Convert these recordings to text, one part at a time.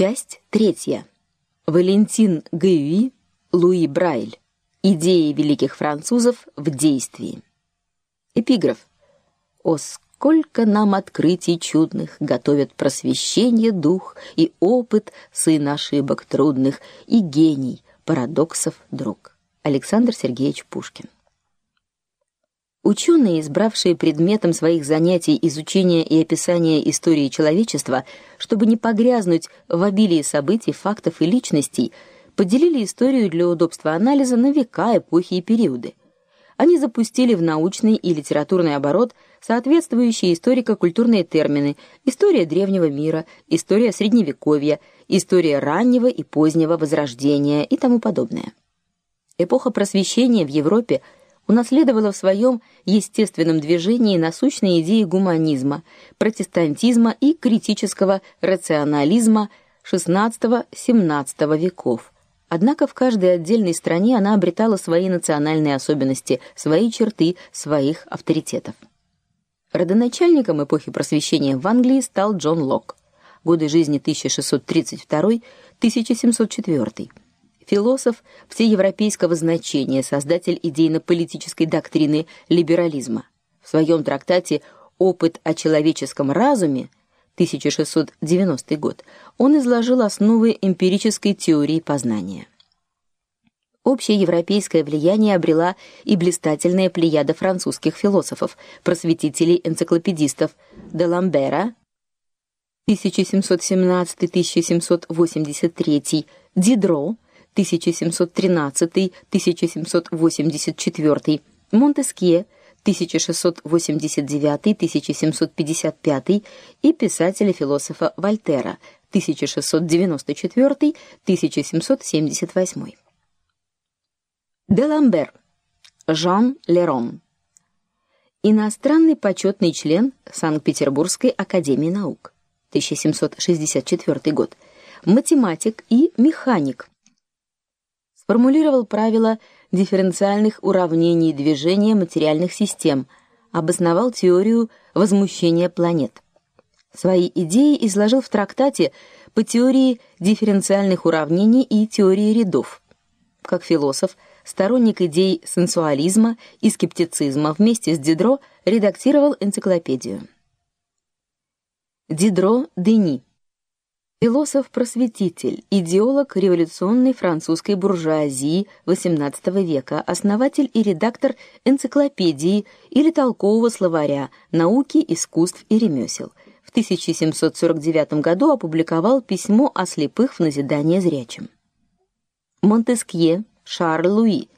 Часть третья. Валентин Гюи, Луи Брайль. Идеи великих французов в действии. Эпиграф. О сколько нам открытий чудных готовят просвещение дух и опыт сын ошибок трудных и гений парадоксов друг. Александр Сергеевич Пушкин. Ученые, избравшие предметом своих занятий изучение и описание истории человечества, чтобы не погрязнуть в обилии событий, фактов и личностей, поделили историю для удобства анализа на века, эпохи и периоды. Они запустили в научный и литературный оборот соответствующие историко-культурные термины: история древнего мира, история средневековья, история раннего и позднего возрождения и тому подобное. Эпоха просвещения в Европе унаследовала в своем естественном движении насущные идеи гуманизма, протестантизма и критического рационализма XVI-XVII веков. Однако в каждой отдельной стране она обретала свои национальные особенности, свои черты, своих авторитетов. Родоначальником эпохи Просвещения в Англии стал Джон Лок. Годы жизни 1632-1704 философ всеевропейского значения, создатель идейно-политической доктрины либерализма. В своем трактате Опыт о человеческом разуме 1690 год он изложил основы эмпирической теории познания. Общее европейское влияние обрела и блистательная плеяда французских философов, просветителей-энциклопедистов Деламбера 1717-1783, Дидро 1713-1784, Монтескье 1689-1755 и писателя-философа Вольтера 1694-1778. Деламбер Жан Лерон Иностранный почетный член Санкт-Петербургской академии наук 1764 год. Математик и механик сформулировал правила дифференциальных уравнений движения материальных систем, обосновал теорию возмущения планет. Свои идеи изложил в трактате по теории дифференциальных уравнений и теории рядов. Как философ, сторонник идей сенсуализма и скептицизма, вместе с Дидро редактировал энциклопедию. Дидро Дени Философ-просветитель, идеолог революционной французской буржуазии XVIII века, основатель и редактор энциклопедии или толкового словаря науки, искусств и ремесел. В 1749 году опубликовал письмо о слепых в назидание зрячим. Монтескье Шарль Луи.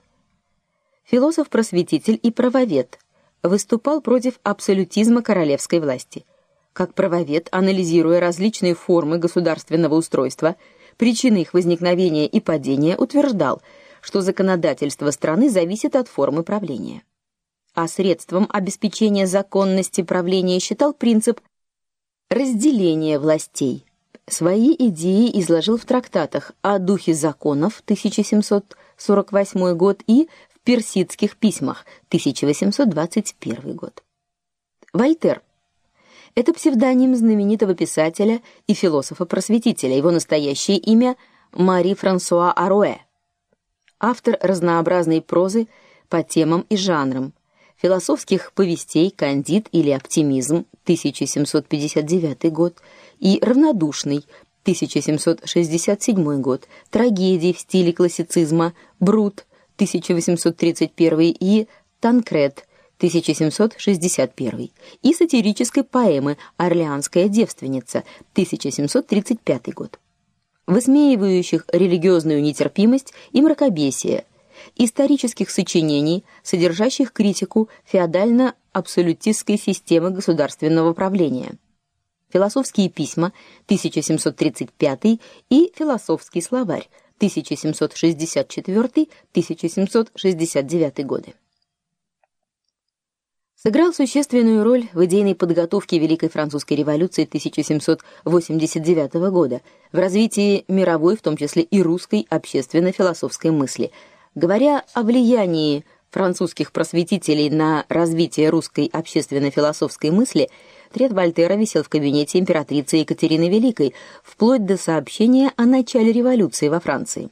Философ-просветитель и правовед, выступал против абсолютизма королевской власти как правовед, анализируя различные формы государственного устройства, причины их возникновения и падения, утверждал, что законодательство страны зависит от формы правления. А средством обеспечения законности правления считал принцип разделения властей. Свои идеи изложил в трактатах о духе законов 1748 год и в персидских письмах 1821 год. Вольтер это псевдоним знаменитого писателя и философа-просветителя. Его настоящее имя Мари Франсуа Аруэ. Автор разнообразной прозы по темам и жанрам: философских повестей Кандид или Оптимизм 1759 год и Равнодушный 1767 год, трагедий в стиле классицизма Брут 1831 и Танкред 1761 и сатирической поэмы Орлеанская девственница 1735 год. Высмеивающих религиозную нетерпимость и мракобесие, исторических сочинений, содержащих критику феодально-абсолютистской системы государственного правления. Философские письма 1735 и Философский словарь 1764-1769 годы сыграл существенную роль в идейной подготовке Великой французской революции 1789 года, в развитии мировой, в том числе и русской общественно-философской мысли. Говоря о влиянии французских просветителей на развитие русской общественно-философской мысли, Портрет Вольтера висел в кабинете императрицы Екатерины Великой, вплоть до сообщения о начале революции во Франции.